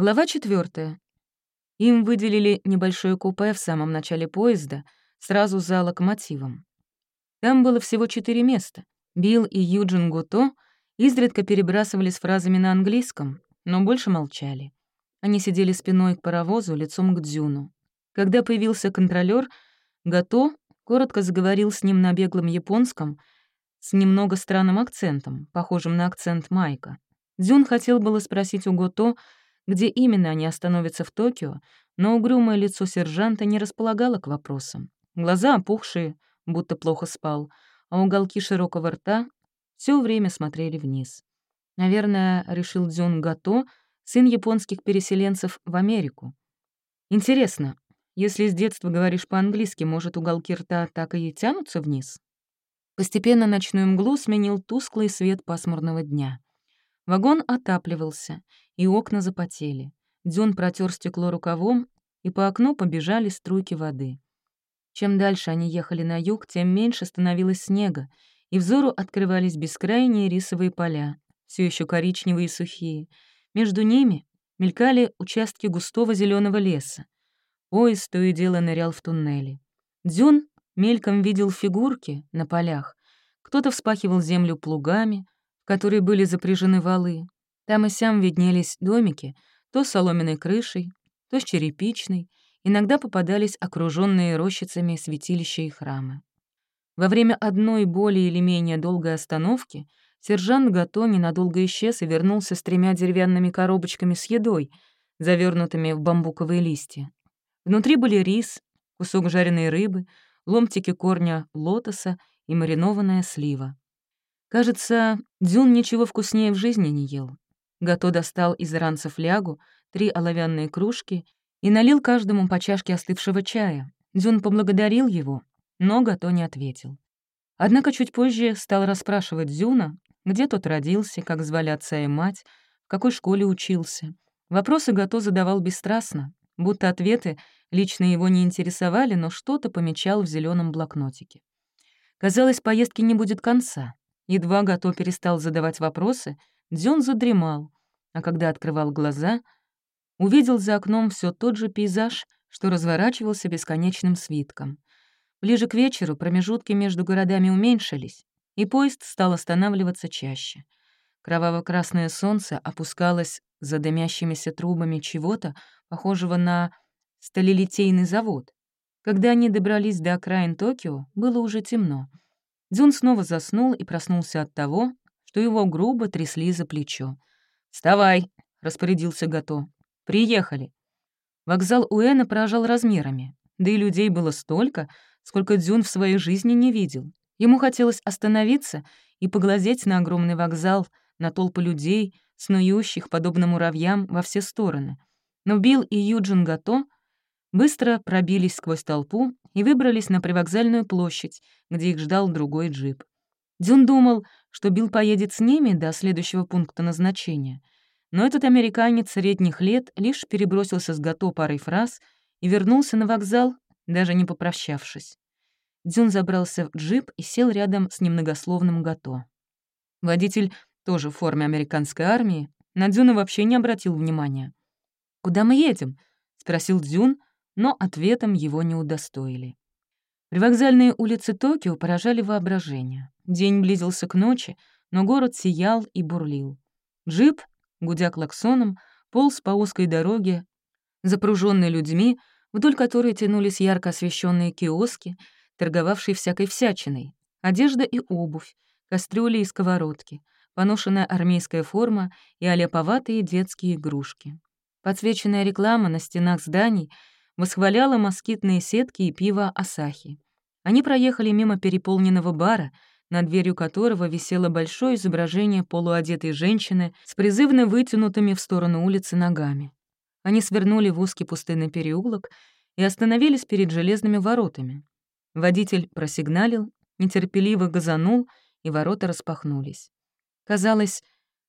Глава четвертая. Им выделили небольшое купе в самом начале поезда, сразу за локомотивом. Там было всего четыре места. Билл и Юджин Гуто изредка перебрасывались фразами на английском, но больше молчали. Они сидели спиной к паровозу, лицом к Дзюну. Когда появился контролер, Гато коротко заговорил с ним на беглом японском с немного странным акцентом, похожим на акцент Майка. Дзюн хотел было спросить у Гото, где именно они остановятся в Токио, но угрюмое лицо сержанта не располагало к вопросам. Глаза опухшие, будто плохо спал, а уголки широкого рта все время смотрели вниз. Наверное, решил Дзюн Гато, сын японских переселенцев в Америку. Интересно, если с детства говоришь по-английски, может, уголки рта так и тянутся вниз? Постепенно ночную мглу сменил тусклый свет пасмурного дня. Вагон отапливался, и окна запотели. Дзюн протер стекло рукавом, и по окну побежали струйки воды. Чем дальше они ехали на юг, тем меньше становилось снега, и взору открывались бескрайние рисовые поля, все еще коричневые и сухие. Между ними мелькали участки густого зеленого леса. Поезд то и дело нырял в туннели. Дзюн мельком видел фигурки на полях. Кто-то вспахивал землю плугами, которые были запряжены валы. Там и сям виднелись домики, то с соломенной крышей, то с черепичной, иногда попадались окруженные рощицами святилища и храмы. Во время одной более или менее долгой остановки сержант Гато ненадолго исчез и вернулся с тремя деревянными коробочками с едой, завернутыми в бамбуковые листья. Внутри были рис, кусок жареной рыбы, ломтики корня лотоса и маринованная слива. Кажется, Дзюн ничего вкуснее в жизни не ел. Гато достал из ранцев лягу, три оловянные кружки и налил каждому по чашке остывшего чая. Дзюн поблагодарил его, но Гато не ответил. Однако чуть позже стал расспрашивать Дзюна, где тот родился, как звали отца и мать, в какой школе учился. Вопросы Гато задавал бесстрастно, будто ответы лично его не интересовали, но что-то помечал в зеленом блокнотике. Казалось, поездки не будет конца. Едва Гато перестал задавать вопросы, Дзюн задремал, а когда открывал глаза, увидел за окном все тот же пейзаж, что разворачивался бесконечным свитком. Ближе к вечеру промежутки между городами уменьшились, и поезд стал останавливаться чаще. Кроваво-красное солнце опускалось за дымящимися трубами чего-то, похожего на сталелитейный завод. Когда они добрались до окраин Токио, было уже темно — Дзюн снова заснул и проснулся от того, что его грубо трясли за плечо. «Вставай!» — распорядился Гато. «Приехали!» Вокзал Уэна поражал размерами, да и людей было столько, сколько Дзюн в своей жизни не видел. Ему хотелось остановиться и поглазеть на огромный вокзал, на толпы людей, снующих, подобно муравьям, во все стороны. Но Билл и Юджин Гато быстро пробились сквозь толпу и выбрались на привокзальную площадь, где их ждал другой джип. Дзюн думал, что Билл поедет с ними до следующего пункта назначения. Но этот американец средних лет лишь перебросился с Гато парой фраз и вернулся на вокзал, даже не попрощавшись. Дзюн забрался в джип и сел рядом с немногословным Гато. Водитель, тоже в форме американской армии, на Дзюна вообще не обратил внимания. «Куда мы едем?» — спросил Дзюн, но ответом его не удостоили. Привокзальные улицы Токио поражали воображение. День близился к ночи, но город сиял и бурлил. Джип, гудя клаксоном, полз по узкой дороге, запруженной людьми, вдоль которой тянулись ярко освещенные киоски, торговавшие всякой всячиной, одежда и обувь, кастрюли и сковородки, поношенная армейская форма и оляповатые детские игрушки. Подсвеченная реклама на стенах зданий — восхваляла москитные сетки и пиво Асахи. Они проехали мимо переполненного бара, над дверью которого висело большое изображение полуодетой женщины с призывно вытянутыми в сторону улицы ногами. Они свернули в узкий пустынный переулок и остановились перед железными воротами. Водитель просигналил, нетерпеливо газанул, и ворота распахнулись. Казалось,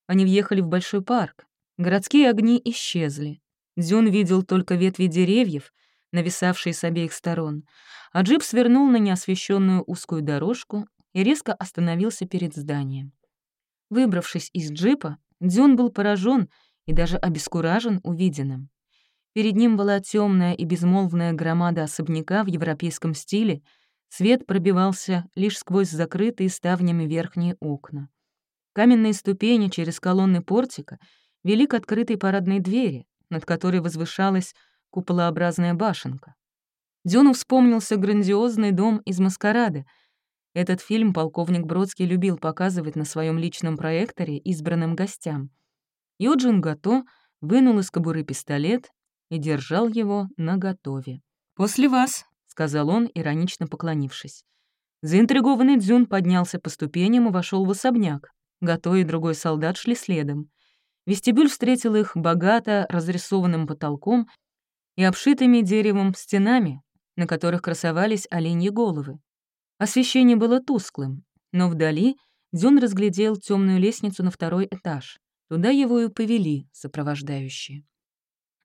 они въехали в большой парк. Городские огни исчезли. Дзюн видел только ветви деревьев, нависавшие с обеих сторон, а джип свернул на неосвещенную узкую дорожку и резко остановился перед зданием. Выбравшись из джипа, Дзюн был поражен и даже обескуражен увиденным. Перед ним была темная и безмолвная громада особняка в европейском стиле, свет пробивался лишь сквозь закрытые ставнями верхние окна. Каменные ступени через колонны портика вели к открытой парадной двери, над которой возвышалась куполообразная башенка. Дюну вспомнился грандиозный дом из «Маскарада». Этот фильм полковник Бродский любил показывать на своем личном проекторе избранным гостям. Юджин Гато вынул из кобуры пистолет и держал его наготове. «После вас», — сказал он, иронично поклонившись. Заинтригованный Дзюн поднялся по ступеням и вошел в особняк. Гато и другой солдат шли следом. Вестибюль встретил их богато разрисованным потолком и обшитыми деревом стенами, на которых красовались оленьи головы. Освещение было тусклым, но вдали Дзюн разглядел темную лестницу на второй этаж. Туда его и повели сопровождающие.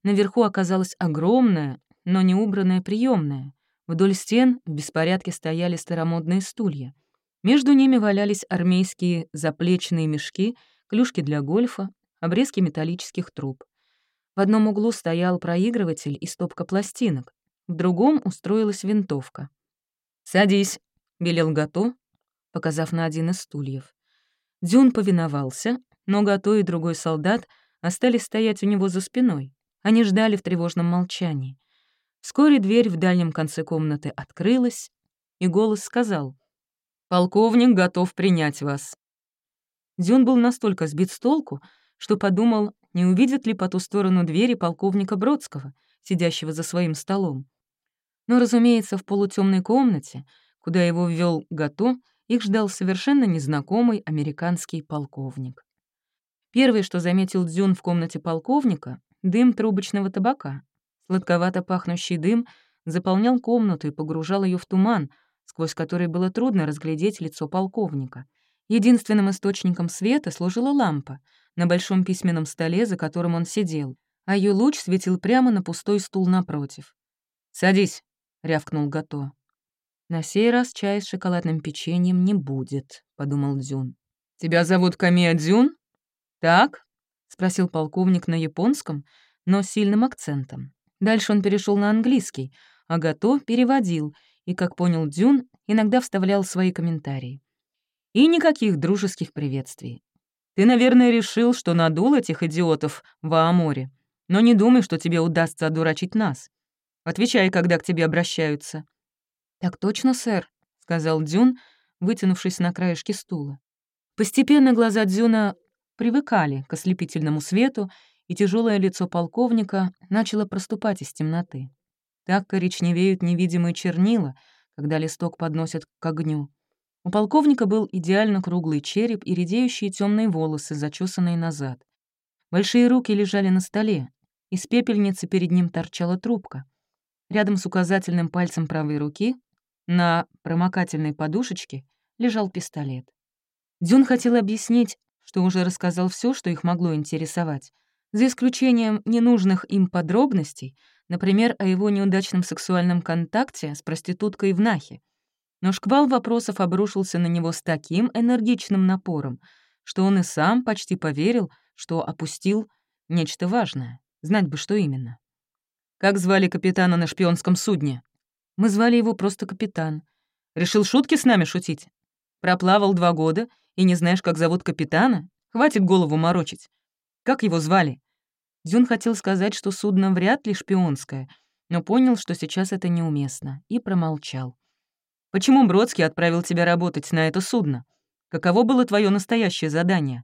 Наверху оказалась огромная, но не убранная приемная. Вдоль стен в беспорядке стояли старомодные стулья. Между ними валялись армейские заплечные мешки, клюшки для гольфа, обрезки металлических труб. В одном углу стоял проигрыватель и стопка пластинок, в другом устроилась винтовка. «Садись», — велел Гато, показав на один из стульев. Дюн повиновался, но Гато и другой солдат остались стоять у него за спиной. Они ждали в тревожном молчании. Вскоре дверь в дальнем конце комнаты открылась, и голос сказал «Полковник готов принять вас». Дюн был настолько сбит с толку, что подумал, не увидит ли по ту сторону двери полковника Бродского, сидящего за своим столом. Но, разумеется, в полутемной комнате, куда его ввел Гато, их ждал совершенно незнакомый американский полковник. Первое, что заметил Дзюн в комнате полковника, дым трубочного табака. Сладковато пахнущий дым заполнял комнату и погружал ее в туман, сквозь который было трудно разглядеть лицо полковника. Единственным источником света служила лампа на большом письменном столе, за которым он сидел, а ее луч светил прямо на пустой стул напротив. «Садись», — рявкнул Гато. «На сей раз чай с шоколадным печеньем не будет», — подумал Дзюн. «Тебя зовут Камия Дзюн? Так?» — спросил полковник на японском, но с сильным акцентом. Дальше он перешел на английский, а Гато переводил и, как понял Дюн, иногда вставлял свои комментарии. И никаких дружеских приветствий. Ты, наверное, решил, что надул этих идиотов в Ааморе, но не думай, что тебе удастся одурачить нас. Отвечай, когда к тебе обращаются». «Так точно, сэр», — сказал Дюн, вытянувшись на краешке стула. Постепенно глаза Дзюна привыкали к ослепительному свету, и тяжелое лицо полковника начало проступать из темноты. Так коричневеют невидимые чернила, когда листок подносят к огню. У полковника был идеально круглый череп и редеющие темные волосы, зачесанные назад. Большие руки лежали на столе. Из пепельницы перед ним торчала трубка. Рядом с указательным пальцем правой руки на промокательной подушечке лежал пистолет. Дюн хотел объяснить, что уже рассказал все, что их могло интересовать, за исключением ненужных им подробностей, например, о его неудачном сексуальном контакте с проституткой в Нахе. Но шквал вопросов обрушился на него с таким энергичным напором, что он и сам почти поверил, что опустил нечто важное. Знать бы, что именно. «Как звали капитана на шпионском судне?» «Мы звали его просто капитан. Решил шутки с нами шутить? Проплавал два года и не знаешь, как зовут капитана? Хватит голову морочить. Как его звали?» Дзюн хотел сказать, что судно вряд ли шпионское, но понял, что сейчас это неуместно, и промолчал. «Почему Бродский отправил тебя работать на это судно? Каково было твое настоящее задание?»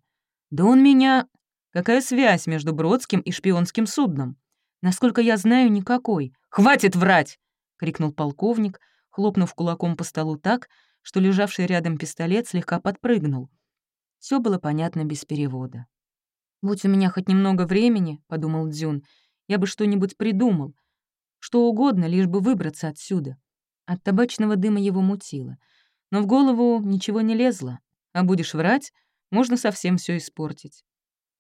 «Да он меня...» «Какая связь между Бродским и шпионским судном?» «Насколько я знаю, никакой». «Хватит врать!» — крикнул полковник, хлопнув кулаком по столу так, что лежавший рядом пистолет слегка подпрыгнул. Все было понятно без перевода. «Будь у меня хоть немного времени», — подумал Дзюн, — «я бы что-нибудь придумал. Что угодно, лишь бы выбраться отсюда». От табачного дыма его мутило. Но в голову ничего не лезло. А будешь врать, можно совсем все испортить.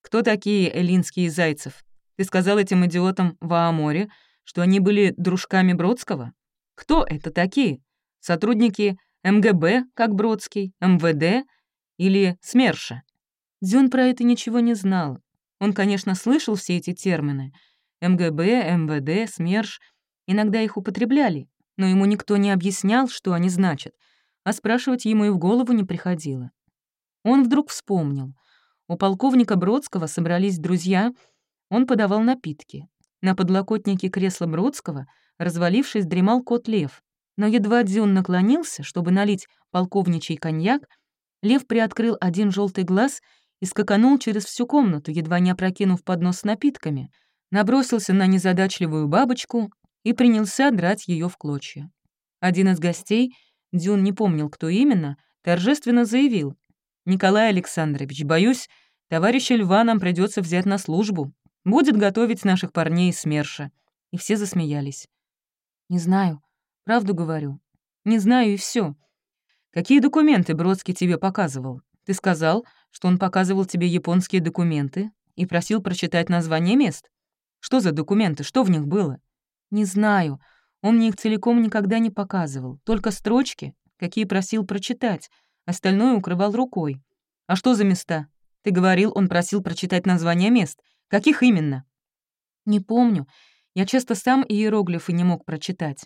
«Кто такие эллинские Зайцев? Ты сказал этим идиотам в Ааморе, что они были дружками Бродского? Кто это такие? Сотрудники МГБ, как Бродский, МВД или СМЕРШа. Дзюн про это ничего не знал. Он, конечно, слышал все эти термины. МГБ, МВД, СМЕРШ. Иногда их употребляли, но ему никто не объяснял, что они значат, а спрашивать ему и в голову не приходило. Он вдруг вспомнил. У полковника Бродского собрались друзья, он подавал напитки. На подлокотнике кресла Бродского, развалившись, дремал кот Лев. Но едва Дзюн наклонился, чтобы налить полковничий коньяк, Лев приоткрыл один желтый глаз и скаканул через всю комнату, едва не опрокинув поднос с напитками, набросился на незадачливую бабочку и принялся драть ее в клочья. Один из гостей, Дюн не помнил, кто именно, торжественно заявил. «Николай Александрович, боюсь, товарища Льва нам придется взять на службу. Будет готовить наших парней СМЕРШа». И все засмеялись. «Не знаю, правду говорю. Не знаю и все. Какие документы Бродский тебе показывал? Ты сказал, что он показывал тебе японские документы и просил прочитать название мест? Что за документы, что в них было? Не знаю. Он мне их целиком никогда не показывал, только строчки, какие просил прочитать, остальное укрывал рукой. А что за места? Ты говорил, он просил прочитать название мест. Каких именно? Не помню. Я часто сам иероглифы не мог прочитать.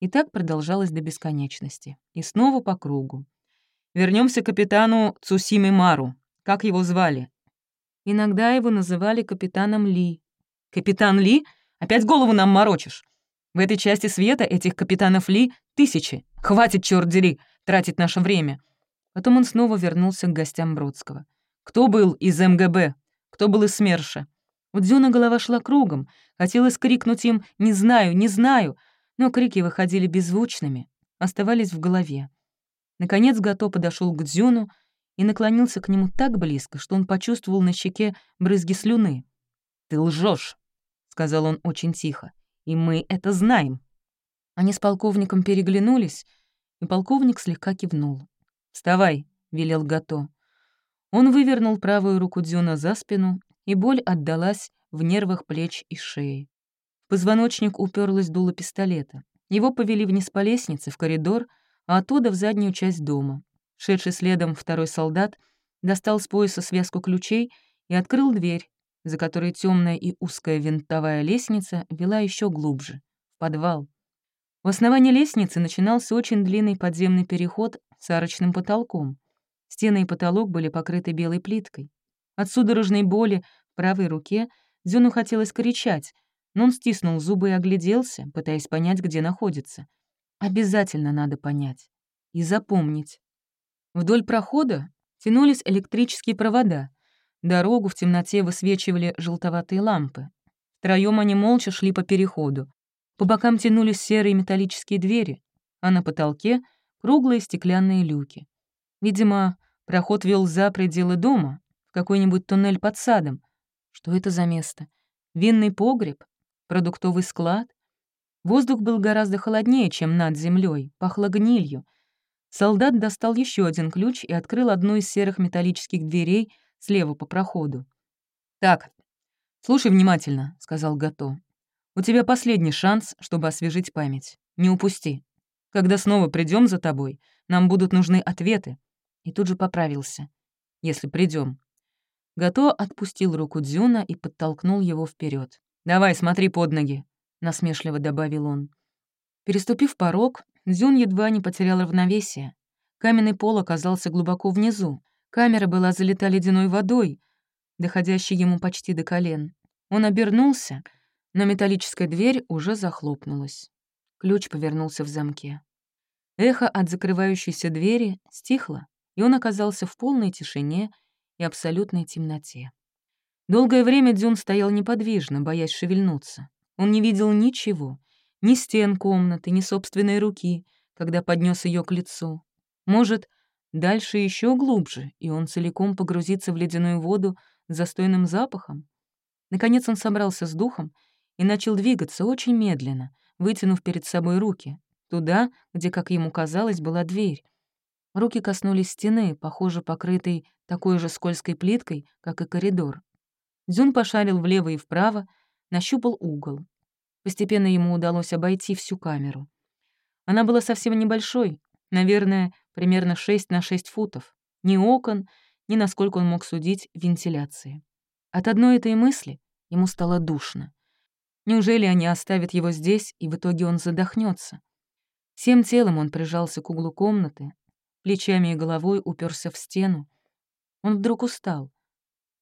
И так продолжалось до бесконечности. И снова по кругу. Вернемся к капитану Цусими Мару. Как его звали? Иногда его называли капитаном Ли. Капитан Ли? Опять голову нам морочишь. В этой части света этих капитанов Ли тысячи. Хватит, черт дери, тратить наше время. Потом он снова вернулся к гостям Бродского. Кто был из МГБ? Кто был из СМЕРШа? У Дзюна голова шла кругом. Хотелось крикнуть им «Не знаю, не знаю!» но крики выходили беззвучными, оставались в голове. Наконец Гато подошел к Дзюну и наклонился к нему так близко, что он почувствовал на щеке брызги слюны. «Ты лжешь, сказал он очень тихо, — «и мы это знаем». Они с полковником переглянулись, и полковник слегка кивнул. «Вставай», — велел Гато. Он вывернул правую руку Дзюна за спину, и боль отдалась в нервах плеч и шеи позвоночник уперлась дуло пистолета. Его повели вниз по лестнице, в коридор, а оттуда в заднюю часть дома. Шедший следом второй солдат достал с пояса связку ключей и открыл дверь, за которой темная и узкая винтовая лестница вела еще глубже, в подвал. В основании лестницы начинался очень длинный подземный переход с арочным потолком. Стены и потолок были покрыты белой плиткой. От судорожной боли в правой руке Зюну хотелось кричать, но он стиснул зубы и огляделся, пытаясь понять, где находится. Обязательно надо понять. И запомнить. Вдоль прохода тянулись электрические провода. Дорогу в темноте высвечивали желтоватые лампы. Втроём они молча шли по переходу. По бокам тянулись серые металлические двери, а на потолке — круглые стеклянные люки. Видимо, проход вел за пределы дома, в какой-нибудь туннель под садом. Что это за место? Винный погреб? продуктовый склад. Воздух был гораздо холоднее, чем над землей, пахло гнилью. Солдат достал еще один ключ и открыл одну из серых металлических дверей слева по проходу. «Так, слушай внимательно», — сказал Гато. «У тебя последний шанс, чтобы освежить память. Не упусти. Когда снова придем за тобой, нам будут нужны ответы». И тут же поправился. «Если придем. Гато отпустил руку Дзюна и подтолкнул его вперед. «Давай, смотри под ноги», — насмешливо добавил он. Переступив порог, Дзюн едва не потерял равновесие. Каменный пол оказался глубоко внизу. Камера была залита ледяной водой, доходящей ему почти до колен. Он обернулся, но металлическая дверь уже захлопнулась. Ключ повернулся в замке. Эхо от закрывающейся двери стихло, и он оказался в полной тишине и абсолютной темноте. Долгое время Дзюн стоял неподвижно, боясь шевельнуться. Он не видел ничего, ни стен комнаты, ни собственной руки, когда поднес ее к лицу. Может, дальше еще глубже, и он целиком погрузится в ледяную воду с застойным запахом? Наконец он собрался с духом и начал двигаться очень медленно, вытянув перед собой руки, туда, где, как ему казалось, была дверь. Руки коснулись стены, похоже, покрытой такой же скользкой плиткой, как и коридор. Дзюн пошарил влево и вправо, нащупал угол. Постепенно ему удалось обойти всю камеру. Она была совсем небольшой, наверное, примерно 6 на 6 футов. Ни окон, ни, насколько он мог судить, вентиляции. От одной этой мысли ему стало душно. Неужели они оставят его здесь, и в итоге он задохнется? Всем телом он прижался к углу комнаты, плечами и головой уперся в стену. Он вдруг устал.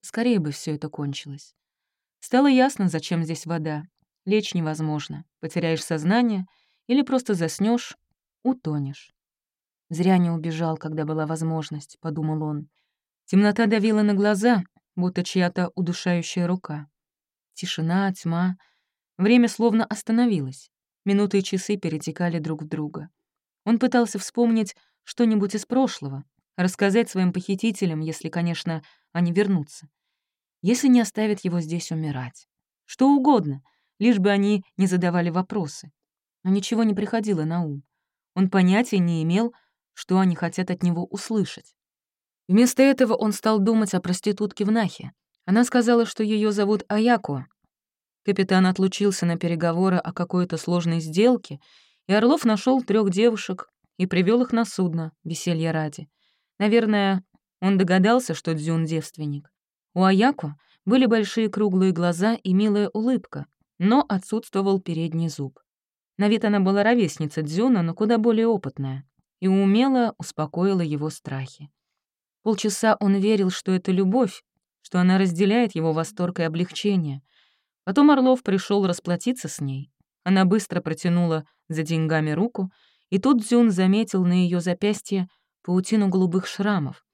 Скорее бы все это кончилось. Стало ясно, зачем здесь вода. Лечь невозможно. Потеряешь сознание или просто заснешь, утонешь. Зря не убежал, когда была возможность, — подумал он. Темнота давила на глаза, будто чья-то удушающая рука. Тишина, тьма. Время словно остановилось. Минуты и часы перетекали друг в друга. Он пытался вспомнить что-нибудь из прошлого, рассказать своим похитителям, если, конечно, они вернутся. Если не оставят его здесь умирать. Что угодно, лишь бы они не задавали вопросы. Но ничего не приходило на ум. Он понятия не имел, что они хотят от него услышать. Вместо этого он стал думать о проститутке в Нахе. Она сказала, что ее зовут Аяко. Капитан отлучился на переговоры о какой-то сложной сделке, и Орлов нашел трех девушек и привел их на судно, веселья ради. Наверное, он догадался, что Дзюн — девственник. У Аяко были большие круглые глаза и милая улыбка, но отсутствовал передний зуб. На вид она была ровесница Дзюна, но куда более опытная, и умело успокоила его страхи. Полчаса он верил, что это любовь, что она разделяет его восторг и облегчение. Потом Орлов пришел расплатиться с ней. Она быстро протянула за деньгами руку, и тут Дзюн заметил на ее запястье паутину голубых шрамов.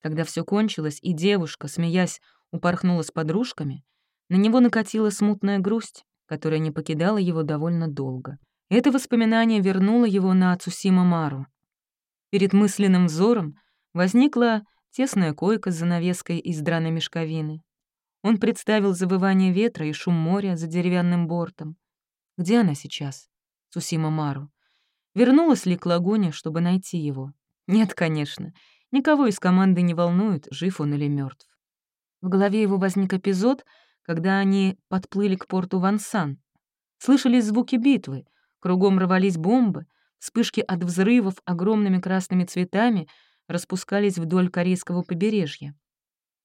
Когда все кончилось, и девушка, смеясь, упорхнула с подружками, на него накатила смутная грусть, которая не покидала его довольно долго. Это воспоминание вернуло его на Цусима Мару. Перед мысленным взором Возникла тесная койка с занавеской из драной мешковины. Он представил завывание ветра и шум моря за деревянным бортом. Где она сейчас? Сусима Мару. Вернулась ли к лагуне, чтобы найти его? Нет, конечно. Никого из команды не волнует, жив он или мертв. В голове его возник эпизод, когда они подплыли к порту Вансан. Слышались звуки битвы, кругом рвались бомбы, вспышки от взрывов огромными красными цветами — распускались вдоль корейского побережья.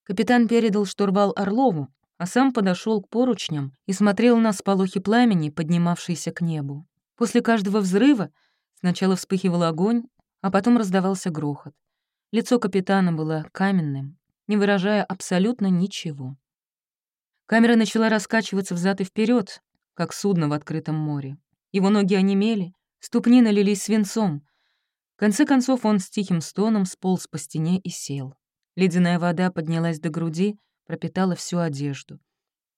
Капитан передал штурвал Орлову, а сам подошел к поручням и смотрел на сполохи пламени, поднимавшиеся к небу. После каждого взрыва сначала вспыхивал огонь, а потом раздавался грохот. Лицо капитана было каменным, не выражая абсолютно ничего. Камера начала раскачиваться взад и вперед, как судно в открытом море. Его ноги онемели, ступни налились свинцом, в конце концов он с тихим стоном сполз по стене и сел. Ледяная вода поднялась до груди, пропитала всю одежду.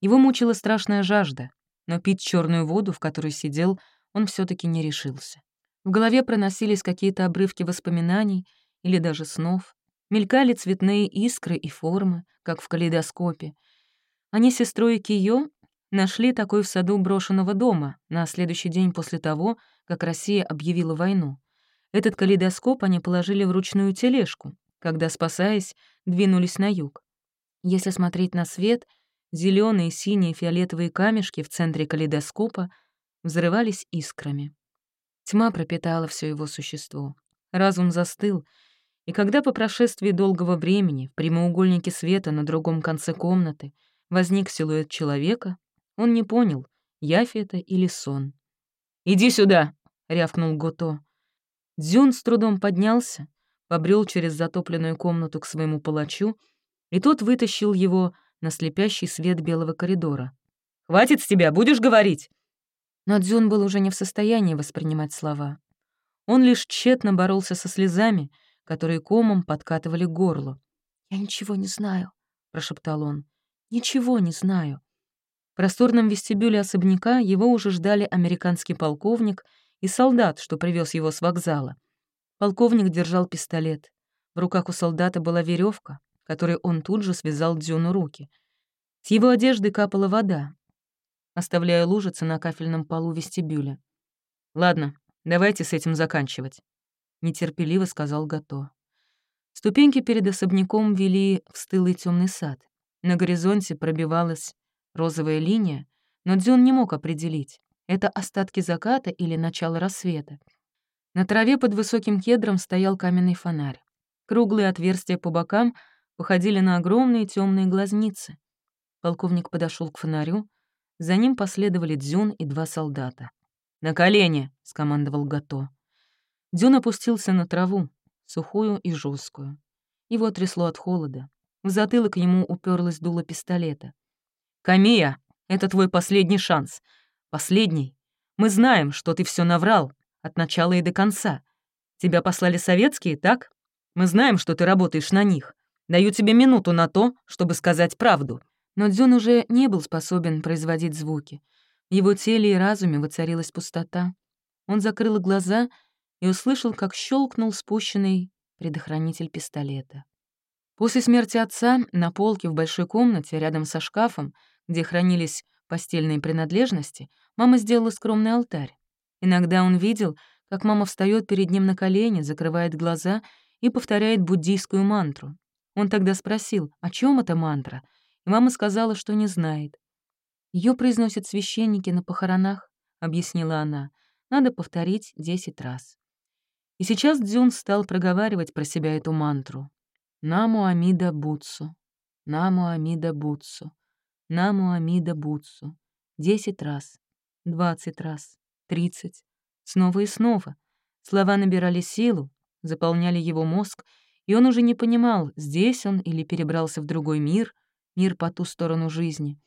Его мучила страшная жажда, но пить черную воду, в которой сидел, он все таки не решился. В голове проносились какие-то обрывки воспоминаний или даже снов. Мелькали цветные искры и формы, как в калейдоскопе. Они с сестрой Кио нашли такой в саду брошенного дома на следующий день после того, как Россия объявила войну. Этот калейдоскоп они положили в ручную тележку, когда, спасаясь, двинулись на юг. Если смотреть на свет, зеленые, синие, фиолетовые камешки в центре калейдоскопа взрывались искрами. Тьма пропитала все его существо. Разум застыл, и когда по прошествии долгого времени в прямоугольнике света на другом конце комнаты возник силуэт человека, он не понял, явь это или сон. «Иди сюда!» — рявкнул Гото. Дзюн с трудом поднялся, побрел через затопленную комнату к своему палачу, и тот вытащил его на слепящий свет белого коридора. «Хватит с тебя, будешь говорить!» Но Дзюн был уже не в состоянии воспринимать слова. Он лишь тщетно боролся со слезами, которые комом подкатывали к горлу. «Я ничего не знаю», — прошептал он. «Ничего не знаю». В просторном вестибюле особняка его уже ждали американский полковник и солдат, что привез его с вокзала. Полковник держал пистолет. В руках у солдата была веревка, которой он тут же связал Дзюну руки. С его одежды капала вода, оставляя лужицы на кафельном полу вестибюля. «Ладно, давайте с этим заканчивать», — нетерпеливо сказал Гато. Ступеньки перед особняком вели в стылый темный сад. На горизонте пробивалась розовая линия, но Дзюн не мог определить, это остатки заката или начало рассвета. На траве под высоким кедром стоял каменный фонарь. Круглые отверстия по бокам походили на огромные темные глазницы. Полковник подошел к фонарю. За ним последовали Дзюн и два солдата. «На колени!» — скомандовал Гато. Дзюн опустился на траву, сухую и жесткую. Его трясло от холода. В затылок ему уперлась дуло пистолета. «Камия, это твой последний шанс. Последний. Мы знаем, что ты все наврал, от начала и до конца. Тебя послали советские, так? Мы знаем, что ты работаешь на них. Даю тебе минуту на то, чтобы сказать правду». Но Дзюн уже не был способен производить звуки. В его теле и разуме воцарилась пустота. Он закрыл глаза и услышал, как щелкнул спущенный предохранитель пистолета. После смерти отца на полке в большой комнате рядом со шкафом, где хранились постельные принадлежности, мама сделала скромный алтарь. Иногда он видел, как мама встает перед ним на колени, закрывает глаза и повторяет буддийскую мантру. Он тогда спросил, о чем эта мантра, и мама сказала, что не знает. Ее произносят священники на похоронах, объяснила она. Надо повторить десять раз. И сейчас Дзюн стал проговаривать про себя эту мантру. «Наму Амида Бутсу, Наму Амида Бутсу, Наму Амида Бутсу». Десять раз, двадцать раз, тридцать, снова и снова. Слова набирали силу, заполняли его мозг, и он уже не понимал, здесь он или перебрался в другой мир, мир по ту сторону жизни.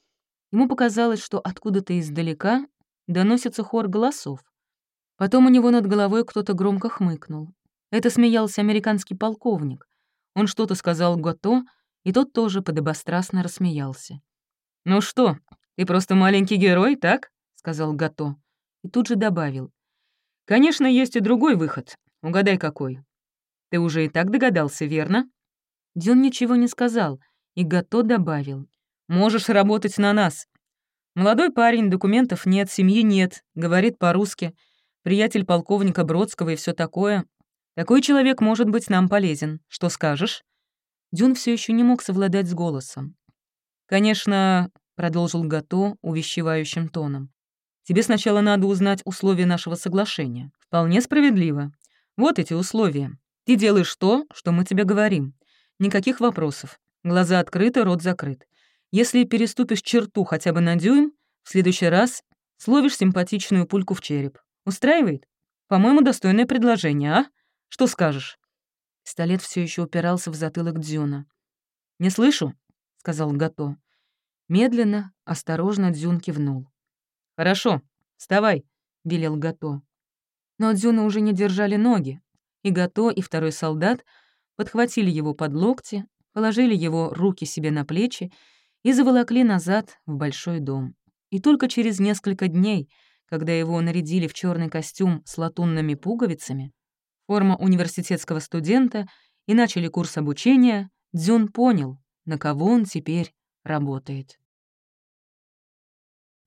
Ему показалось, что откуда-то издалека доносится хор голосов. Потом у него над головой кто-то громко хмыкнул. Это смеялся американский полковник. Он что-то сказал Гото, и тот тоже подобострастно рассмеялся. «Ну что, ты просто маленький герой, так?» — сказал Гато. И тут же добавил. «Конечно, есть и другой выход. Угадай, какой. Ты уже и так догадался, верно?» Дюн ничего не сказал, и Гато добавил. «Можешь работать на нас. Молодой парень, документов нет, семьи нет, говорит по-русски, приятель полковника Бродского и все такое. Такой человек может быть нам полезен. Что скажешь?» Дюн все еще не мог совладать с голосом. «Конечно», — продолжил Гато увещевающим тоном, «тебе сначала надо узнать условия нашего соглашения. Вполне справедливо. Вот эти условия. Ты делаешь то, что мы тебе говорим. Никаких вопросов. Глаза открыты, рот закрыт. Если переступишь черту хотя бы на дюйм, в следующий раз словишь симпатичную пульку в череп. Устраивает? По-моему, достойное предложение, а? Что скажешь?» Пистолет все еще упирался в затылок Дзюна. «Не слышу», — сказал Гато. Медленно, осторожно Дзюн кивнул. «Хорошо, вставай», — велел Гато. Но Дзюна уже не держали ноги, и Гато, и второй солдат подхватили его под локти, положили его руки себе на плечи и заволокли назад в большой дом. И только через несколько дней, когда его нарядили в черный костюм с латунными пуговицами, форма университетского студента и начали курс обучения, Дзюн понял, на кого он теперь работает.